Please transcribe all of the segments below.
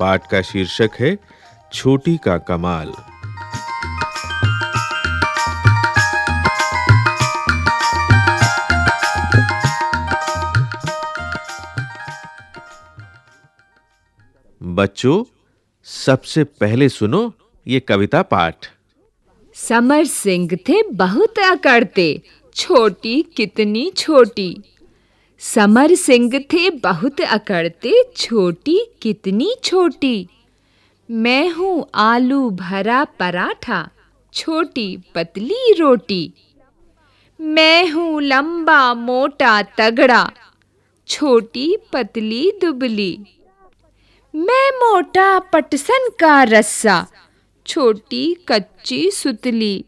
पाठ का शीर्षक है, छोटी का कमाल। बच्चों, सबसे पहले सुनो ये कविता पाठ। समर सिंह थे बहुत अकड़ते छोटी कितनी छोटी। समर सिंह थे बहुत अकड़ते, छोटी कितनी छोटी। मैं हूँ आलू भरा पराठा, छोटी पतली रोटी। मैं हूँ लंबा मोटा तगड़ा, छोटी पतली दुबली। मैं मोटा पटसन का रस्सा, छोटी कच्ची सुतली।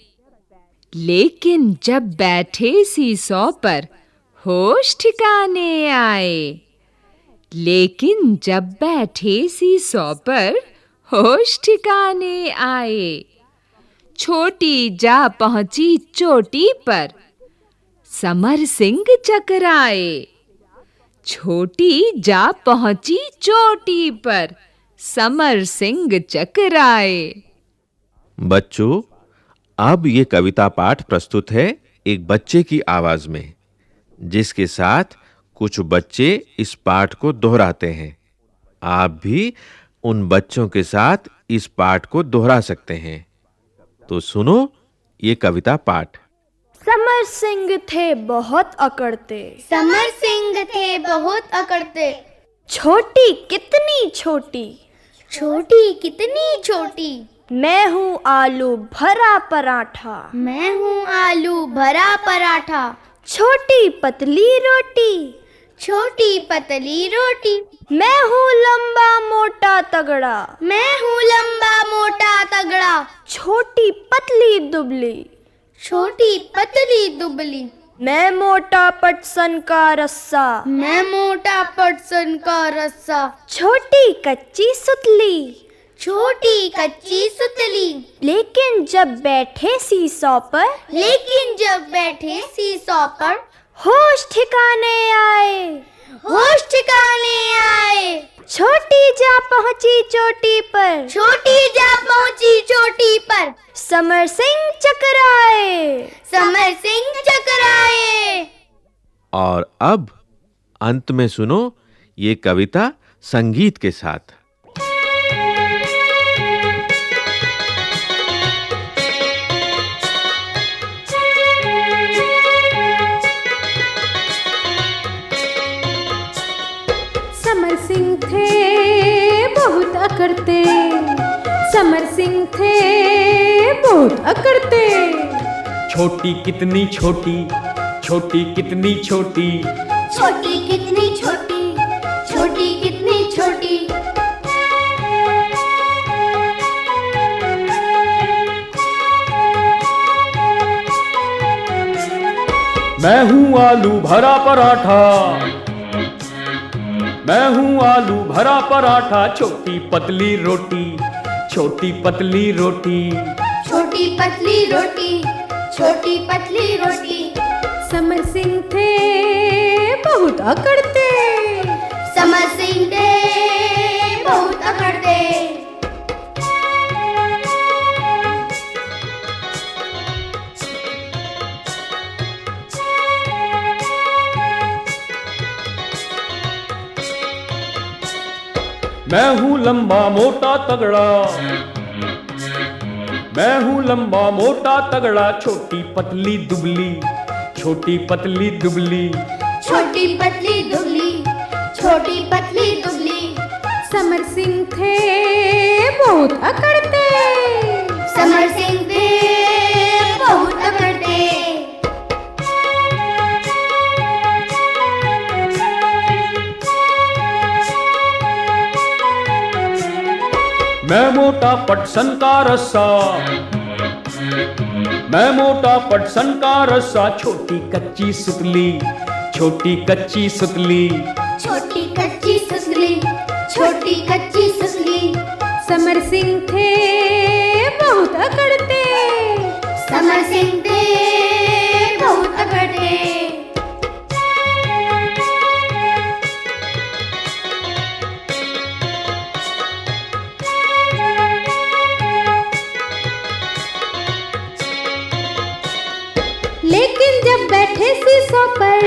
लेकिन जब बैठे सीसौ पर होश ठिकाने आए। लेकिन जब बैठे सी सीसौ पर होश ठिकाने आए। छोटी जा पहुँची चोटी पर। समर सिंह चकराए। छोटी जा पहुँची चोटी पर। समर सिंह चकराए। बच्चों, अब ये कविता पाठ प्रस्तुत है एक बच्चे की आवाज़ में। जिसके साथ कुछ बच्चे इस पाठ को दोहराते हैं। आप भी उन बच्चों के साथ इस पाठ को दोहरा सकते हैं। तो सुनो ये कविता पाठ। समर सिंह थे बहुत अकड़ते। समर सिंह थे बहुत अकड़ते। छोटी कितनी छोटी? छोटी कितनी छोटी? मैं हूँ आलू भरा पराठा। मैं हूँ आलू भरा पराठा। छोटी पतली रोटी। छोटी पतली रोटी। मैं हूँ लंबा मोटा तगड़ा। मैं हूँ लंबा मोटा तगड़ा। छोटी पतली दुबली। छोटी पतली दुबली। मैं मोटा पटसन का रस्सा। मैं मोटा पटसन का रस्सा। छोटी कच्ची सुतली। छोटी कच्ची सुतली। लेकिन जब बैठे सीसौ पर लेकिन जब बैठे सीसौ पर। होश ठिकाने आए। होश ठिकाने आए। छोटी जा पहुँची चोटी पर। छोटी जा पहुँची चोटी पर। समर सिंह चकराए। समर सिंह चकराए। और अब अंत में सुनो ये कविता संगीत के साथ। अकड़ते समर सिंह थे बहुत अकड़ते। छोटी कितनी छोटी छोटी कितनी छोटी। छोटी कितनी छोटी छोटी कितनी छोटी। मैं हूँ आलू भरा पराठा। मैं हूँ आलू भरा पराठा छोटी पतली रोटी छोटी पतली रोटी। छोटी पतली रोटी छोटी पतली रोटी। समर सिंह थे बहुत अकड़ते समर सिंह थे बहुत अकड़ते मैं हूँ लंबा मोटा तगड़ा। मैं हूँ लंबा मोटा तगड़ा, छोटी पतली दुबली, छोटी पतली दुबली। छोटी पतली दुबली, छोटी पतली दुबली। समर सिंह थे, बहुत अकड़ते मैं मोटा पटसन का रस्सा। मैं मोटा पटसन का रस्सा। छोटी कच्ची सुतली छोटी कच्ची सुतली। छोटी कच्ची सुसली छोटी कच्ची सुसली समर सिंह थे बहुत अकड़ते समर सिंह थे लेकिन जब बैठे शीशों पर,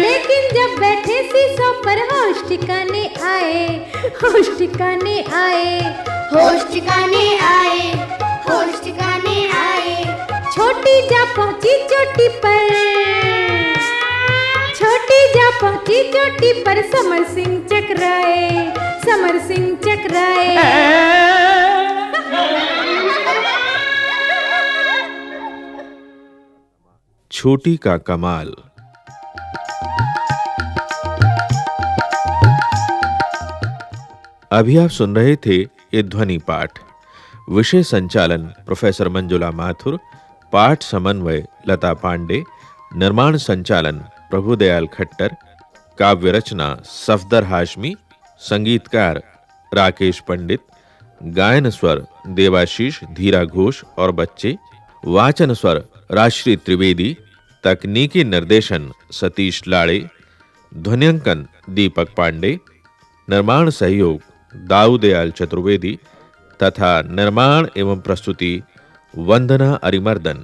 लेकिन जब बैठे शीशों पर होश ठिकाने आए, होश ठिकाने आए, होश ठिकाने आए, होश ठिकाने आए। छोटी जा पहुँची चोटी पर, छोटी जा पहुँची चोटी पर समर सिंह चकराए, समर सिंह चकराए। छोटी का कमाल। अभी आप सुन रहे थे ये ध्वनि पाठ। विषय संचालन प्रोफेसर मंजुला माथुर, पाठ समन्वय लता पांडे, निर्माण संचालन प्रभुदयाल खट्टर, काव्य रचना सफदर हाशमी, संगीतकार राकेश पंडित, गायन स्वर देवाशीष धीरा घोष और बच्चे, वाचन स्वर राश्री त्रिवेदी तकनीकी निर्देशन सतीश लाड़े, ध्वनियांकन दीपक पांडे, निर्माण सहयोग दाऊदयाल चतुर्वेदी तथा निर्माण एवं प्रस्तुति वंदना अरिमर्दन।